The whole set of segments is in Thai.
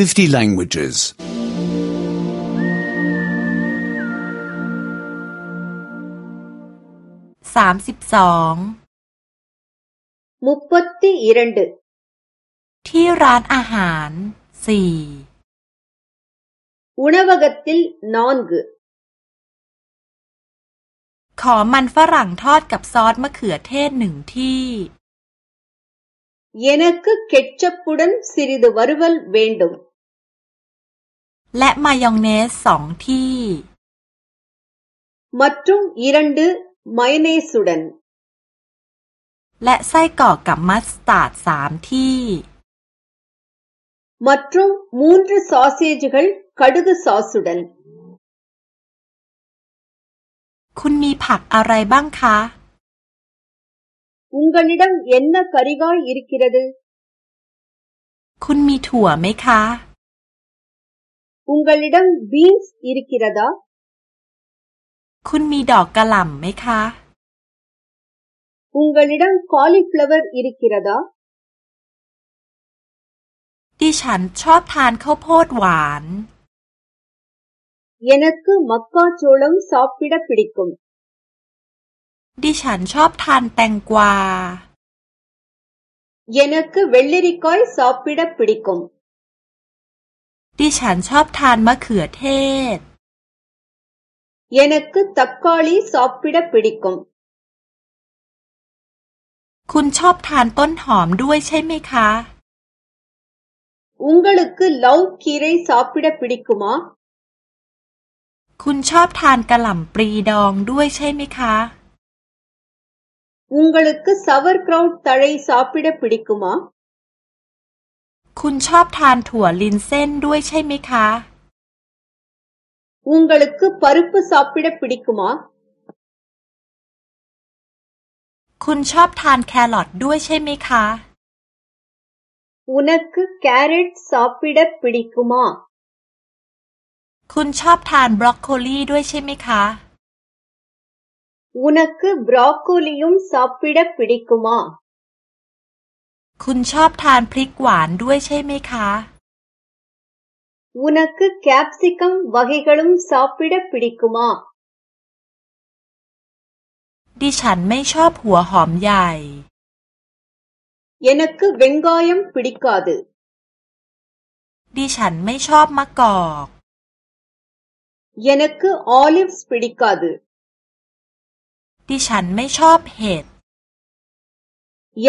50 languages. 32มุปตีอีรันดที่ร้านอาหารสี่อุณหภูติลนอนกขอมันฝรั่งทอดกับซอสมะเขือเทศหนึ่งที่เย็นก็เก็ตชับปุดันสิริดวารวัลเวนดงและมายองเนสสองที่มัตตุงอีรันดมายเนสสุดัน และไส้กรอกกับมัสตาร์ดสามที่มัตตุงมูนทรซอสเซจกัลคัุดซอสสุดัน คุณมีผักอะไรบ้างคะ อุงกันีิดังเย็นนาคาริกอยอิริกิระดุ คุณมีถั่วไหมคะุณกะลิดังบีนส์อีริกิระดาคุณมีดอกกระหล่ำไหมคะ คุณกะลิดังคอลีฟลาวเวอร์อีริกิระดาดิฉันชอบทานข้าวโพดหวานยานักก็มักกะโจลังซอฟปิดาปิดกุมดิฉันชอบทานแตงกวายานักก็เวลเลอริคอยซอฟปิดาปิดกุมดิฉันชอบทานมะเขือเทศเยนักกุตับกอลีซอปปิดาปิดิกุมคุณชอบทานต้นหอมด้วยใช่ไหมคะ อุงกลุกกุลาวคีไรซอปปิดาปิดิกุมะคุณชอบทานกะหล่ำปรีดองด้วยใช่ไหมคะอุงกลุกกุสวอร์คราวต์ตาไรซอปปิดาปิดิกุมะคุณชอบทานถั่วลินเส้นด้วยใช่ไหมคะุงกลกคือปริปสอบปิดปิดกุมา คุณชอบทานแครอทด้วยใช่ไหมคะุณกคืแครอทสอบปิดปิดกุมา คุณชอบทานบรอกโคลีด้วยใช่ไหมคะุณกคืบรอกโคลียุมสอบปิดปิดกุมาคุณชอบทานพริกหวานด้วยใช่ไหมคะ วุนักก์แคปซิคัมวากิกาลุมซอปปิดะปิดิกุมา ดิฉันไม่ชอบหัวหอมใหญ่ยานักก์เวงกอยัมปิดิกาดุดิฉันไม่ชอบมะกอกยานักก์ออลิฟส์ปิดิกาดุดิฉันไม่ชอบเห็ด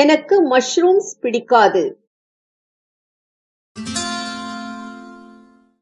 எனக்கு மஷ்ரூம்ஸ் பிடிக்காது